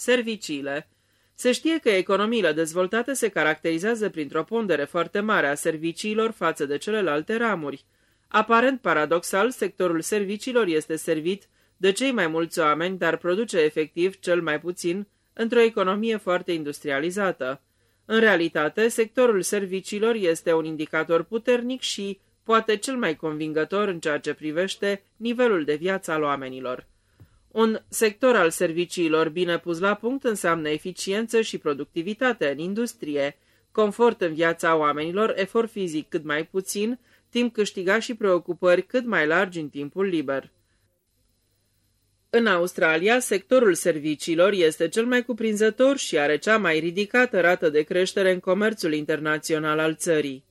Serviciile Se știe că economiile dezvoltate se caracterizează printr-o pondere foarte mare a serviciilor față de celelalte ramuri. Aparent paradoxal, sectorul serviciilor este servit de cei mai mulți oameni, dar produce efectiv cel mai puțin într-o economie foarte industrializată. În realitate, sectorul serviciilor este un indicator puternic și poate cel mai convingător în ceea ce privește nivelul de viață al oamenilor. Un sector al serviciilor bine pus la punct înseamnă eficiență și productivitate în industrie, confort în viața oamenilor, efort fizic cât mai puțin, timp câștigat și preocupări cât mai largi în timpul liber. În Australia, sectorul serviciilor este cel mai cuprinzător și are cea mai ridicată rată de creștere în comerțul internațional al țării.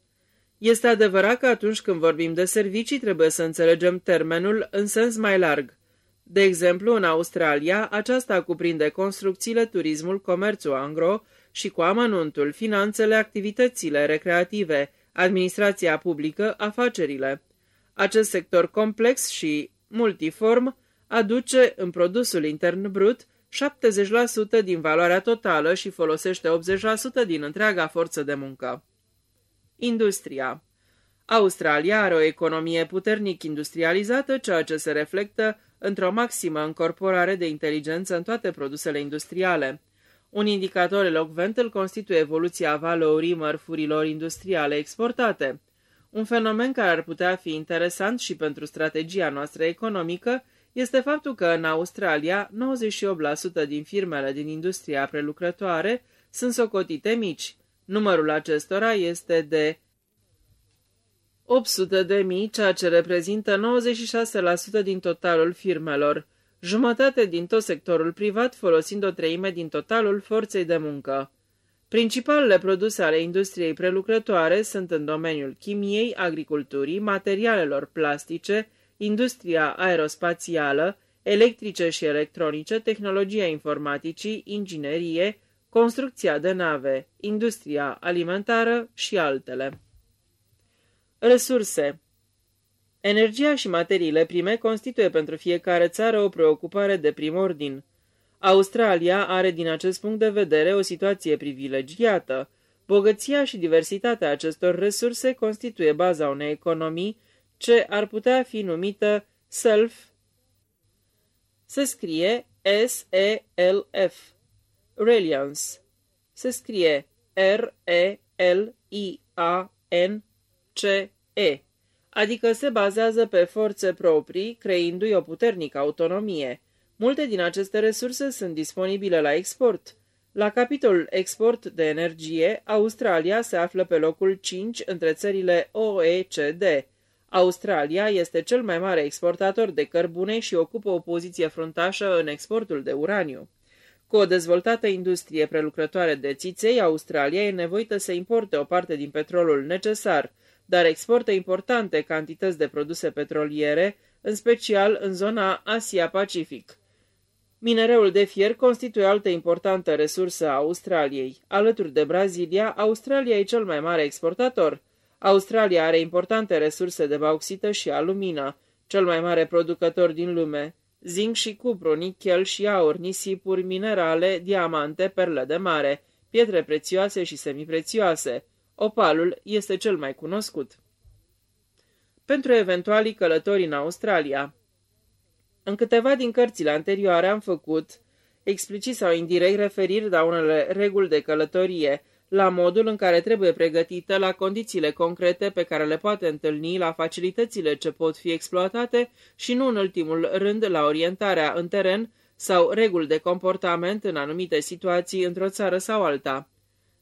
Este adevărat că atunci când vorbim de servicii trebuie să înțelegem termenul în sens mai larg. De exemplu, în Australia, aceasta cuprinde construcțiile, turismul, comerțul angro și cu amănuntul, finanțele, activitățile recreative, administrația publică, afacerile. Acest sector complex și multiform aduce în produsul intern brut 70% din valoarea totală și folosește 80% din întreaga forță de muncă. Industria Australia are o economie puternic industrializată, ceea ce se reflectă într-o maximă încorporare de inteligență în toate produsele industriale. Un indicator elocvent îl constituie evoluția valorii mărfurilor industriale exportate. Un fenomen care ar putea fi interesant și pentru strategia noastră economică este faptul că în Australia 98% din firmele din industria prelucrătoare sunt socotite mici. Numărul acestora este de 800 de mii, ceea ce reprezintă 96% din totalul firmelor, jumătate din tot sectorul privat folosind o treime din totalul forței de muncă. Principalele produse ale industriei prelucrătoare sunt în domeniul chimiei, agriculturii, materialelor plastice, industria aerospațială, electrice și electronice, tehnologia informaticii, inginerie, construcția de nave, industria alimentară și altele. Resurse Energia și materiile prime constituie pentru fiecare țară o preocupare de prim ordin. Australia are din acest punct de vedere o situație privilegiată. Bogăția și diversitatea acestor resurse constituie baza unei economii ce ar putea fi numită self. Se scrie S-E-L-F. Reliance. Se scrie R-E-L-I-A-N-C-E, adică se bazează pe forțe proprii, creindu-i o puternică autonomie. Multe din aceste resurse sunt disponibile la export. La capitolul export de energie, Australia se află pe locul 5 între țările OECD. Australia este cel mai mare exportator de cărbune și ocupă o poziție fruntașă în exportul de uraniu. Cu o dezvoltată industrie prelucrătoare de țiței, Australia e nevoită să importe o parte din petrolul necesar, dar exportă importante cantități de produse petroliere, în special în zona Asia-Pacific. Minereul de fier constituie altă importantă resursă a Australiei. Alături de Brazilia, Australia e cel mai mare exportator – Australia are importante resurse de bauxită și alumină, cel mai mare producător din lume, zinc și cupru, nichel și aur, nisipuri, minerale, diamante, perle de mare, pietre prețioase și semiprețioase. Opalul este cel mai cunoscut. Pentru eventualii călători în Australia În câteva din cărțile anterioare am făcut, explicit sau indirect, referiri la unele reguli de călătorie, la modul în care trebuie pregătită, la condițiile concrete pe care le poate întâlni, la facilitățile ce pot fi exploatate și nu în ultimul rând la orientarea în teren sau reguli de comportament în anumite situații într-o țară sau alta.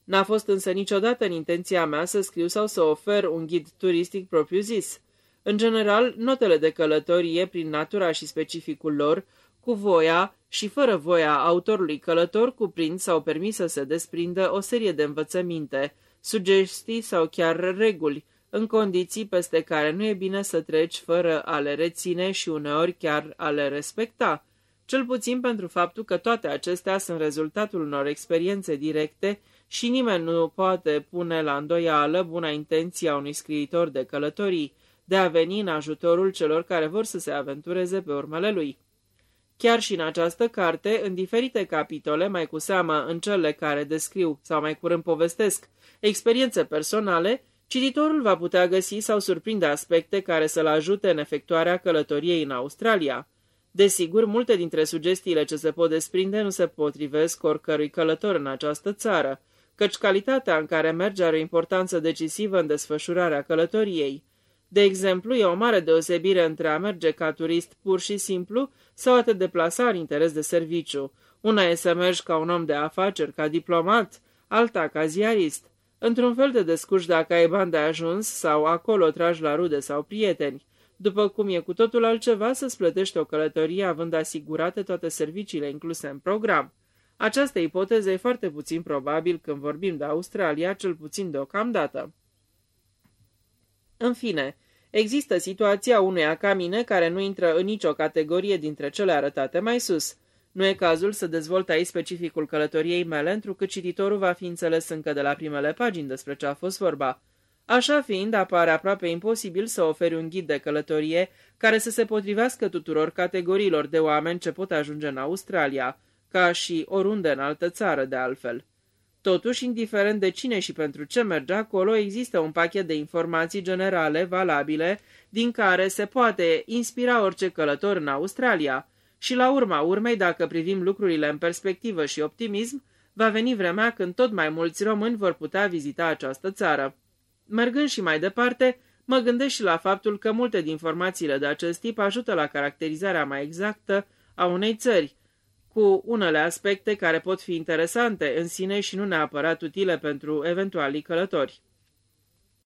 N-a fost însă niciodată în intenția mea să scriu sau să ofer un ghid turistic propriu-zis. În general, notele de călătorie, prin natura și specificul lor, cu voia și fără voia autorului călător cuprind sau permis să se desprindă o serie de învățăminte, sugestii sau chiar reguli, în condiții peste care nu e bine să treci fără a le reține și uneori chiar a le respecta, cel puțin pentru faptul că toate acestea sunt rezultatul unor experiențe directe și nimeni nu poate pune la îndoială buna intenție a unui scriitor de călătorii, de a veni în ajutorul celor care vor să se aventureze pe urmele lui. Chiar și în această carte, în diferite capitole, mai cu seamă în cele care descriu sau mai curând povestesc experiențe personale, cititorul va putea găsi sau surprinde aspecte care să-l ajute în efectuarea călătoriei în Australia. Desigur, multe dintre sugestiile ce se pot desprinde nu se potrivesc oricărui călător în această țară, căci calitatea în care merge are o importanță decisivă în desfășurarea călătoriei. De exemplu, e o mare deosebire între a merge ca turist pur și simplu sau a te deplasa în interes de serviciu. Una e să mergi ca un om de afaceri, ca diplomat, alta ca ziarist. Într-un fel de descurci dacă ai bani de ajuns sau acolo tragi la rude sau prieteni. După cum e cu totul altceva să-ți plătești o călătorie având asigurate toate serviciile incluse în program. Această ipoteză e foarte puțin probabil când vorbim de Australia, cel puțin deocamdată. În fine, există situația unuia ca mine care nu intră în nicio categorie dintre cele arătate mai sus. Nu e cazul să dezvolt aici specificul călătoriei mele, întrucât cititorul va fi înțeles încă de la primele pagini despre ce a fost vorba. Așa fiind, apare aproape imposibil să oferi un ghid de călătorie care să se potrivească tuturor categoriilor de oameni ce pot ajunge în Australia, ca și oriunde în altă țară de altfel. Totuși, indiferent de cine și pentru ce merge acolo, există un pachet de informații generale, valabile, din care se poate inspira orice călător în Australia. Și la urma urmei, dacă privim lucrurile în perspectivă și optimism, va veni vremea când tot mai mulți români vor putea vizita această țară. Mergând și mai departe, mă gândesc și la faptul că multe din informațiile de acest tip ajută la caracterizarea mai exactă a unei țări, cu unele aspecte care pot fi interesante în sine și nu neapărat utile pentru eventualii călători.